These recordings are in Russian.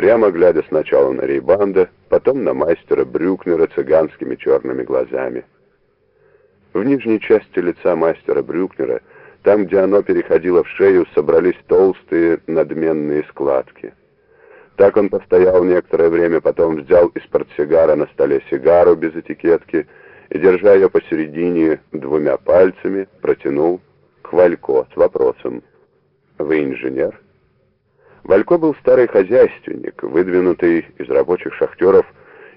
прямо глядя сначала на Рейбанда, потом на мастера Брюкнера цыганскими черными глазами. В нижней части лица мастера Брюкнера, там, где оно переходило в шею, собрались толстые надменные складки. Так он постоял некоторое время, потом взял из портсигара на столе сигару без этикетки и, держа ее посередине двумя пальцами, протянул к Валько с вопросом «Вы инженер?» Валько был старый хозяйственник, выдвинутый из рабочих шахтеров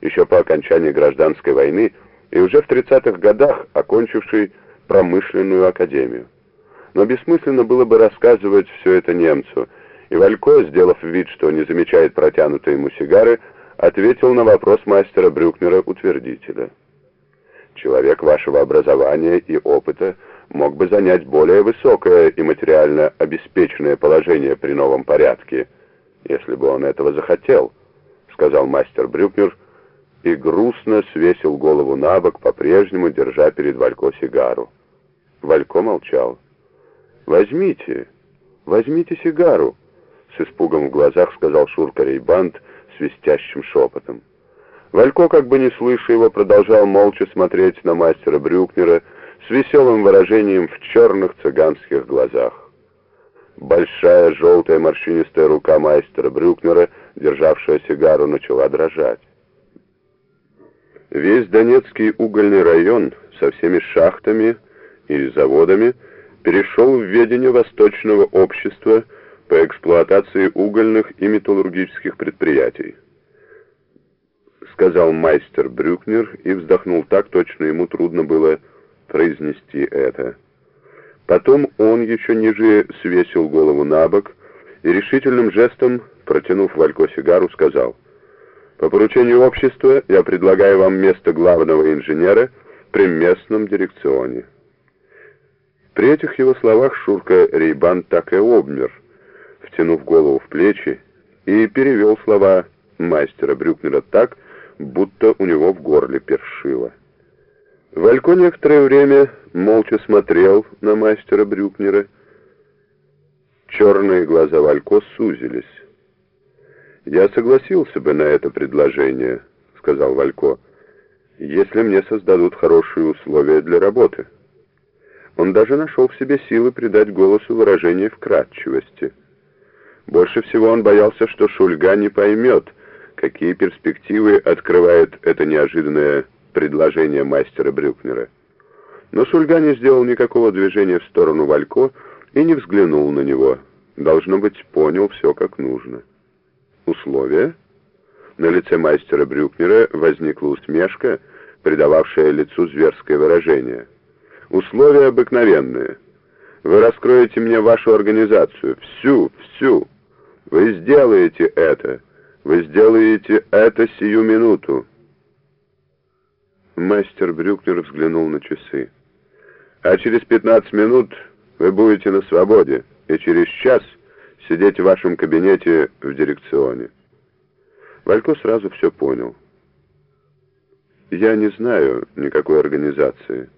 еще по окончании гражданской войны и уже в 30-х годах окончивший промышленную академию. Но бессмысленно было бы рассказывать все это немцу, и Валько, сделав вид, что не замечает протянутой ему сигары, ответил на вопрос мастера Брюкнера утвердителя. «Человек вашего образования и опыта — мог бы занять более высокое и материально обеспеченное положение при новом порядке, если бы он этого захотел, сказал мастер Брюкнер и грустно свесил голову на бок, по-прежнему держа перед Валько сигару. Валько молчал. «Возьмите, возьмите сигару», — с испугом в глазах сказал Шурка Рейбанд свистящим шепотом. Валько, как бы не слыша его, продолжал молча смотреть на мастера Брюкнера, с веселым выражением в черных цыганских глазах. Большая желтая морщинистая рука мастера Брюкнера, державшая сигару, начала дрожать. Весь Донецкий угольный район со всеми шахтами и заводами перешел в ведение Восточного общества по эксплуатации угольных и металлургических предприятий. Сказал мастер Брюкнер и вздохнул так, точно ему трудно было произнести это. Потом он еще ниже свесил голову на бок и решительным жестом, протянув Валько сигару, сказал, «По поручению общества я предлагаю вам место главного инженера при местном дирекционе». При этих его словах Шурка Рейбан так и обмер, втянув голову в плечи, и перевел слова мастера Брюкнера так, будто у него в горле першило. Валько некоторое время молча смотрел на мастера Брюкнера. Черные глаза Валько сузились. «Я согласился бы на это предложение», — сказал Валько, «если мне создадут хорошие условия для работы». Он даже нашел в себе силы придать голосу выражение вкратчивости. Больше всего он боялся, что Шульга не поймет, какие перспективы открывает это неожиданное предложение мастера Брюкнера. Но Шульга не сделал никакого движения в сторону Валько и не взглянул на него. Должно быть, понял все как нужно. Условия? На лице мастера Брюкнера возникла усмешка, придававшая лицу зверское выражение. Условия обыкновенные. Вы раскроете мне вашу организацию, всю, всю. Вы сделаете это. Вы сделаете это сию минуту. Мастер Брюкнер взглянул на часы. «А через 15 минут вы будете на свободе, и через час сидеть в вашем кабинете в дирекционе». Валько сразу все понял. «Я не знаю никакой организации.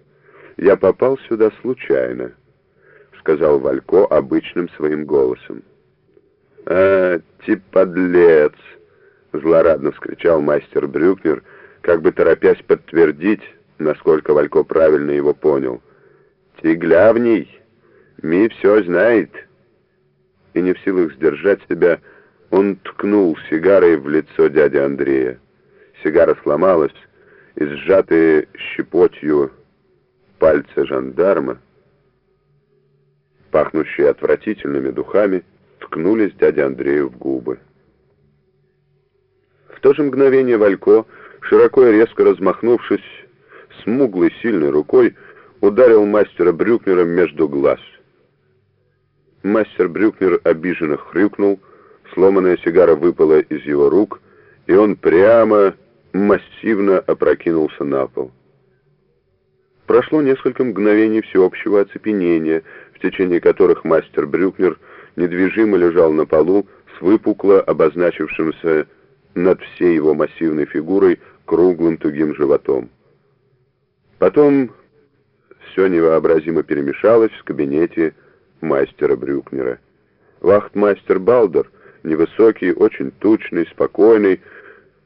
Я попал сюда случайно», — сказал Валько обычным своим голосом. «А, типодлец!» — злорадно вскричал мастер Брюкнер — как бы торопясь подтвердить, насколько Валько правильно его понял. «Ты главней, ми все знает». И не в силах сдержать себя, он ткнул сигарой в лицо дяди Андрея. Сигара сломалась, и сжатые щепотью пальцы жандарма, пахнущие отвратительными духами, ткнулись дяде Андрею в губы. В то же мгновение Валько широко и резко размахнувшись, смуглой сильной рукой ударил мастера Брюкнера между глаз. Мастер Брюкнер обиженно хрюкнул, сломанная сигара выпала из его рук, и он прямо массивно опрокинулся на пол. Прошло несколько мгновений всеобщего оцепенения, в течение которых мастер Брюкнер недвижимо лежал на полу с выпукло обозначившимся над всей его массивной фигурой круглым тугим животом. Потом все невообразимо перемешалось в кабинете мастера Брюкнера. Вахтмастер Балдер, невысокий, очень тучный, спокойный,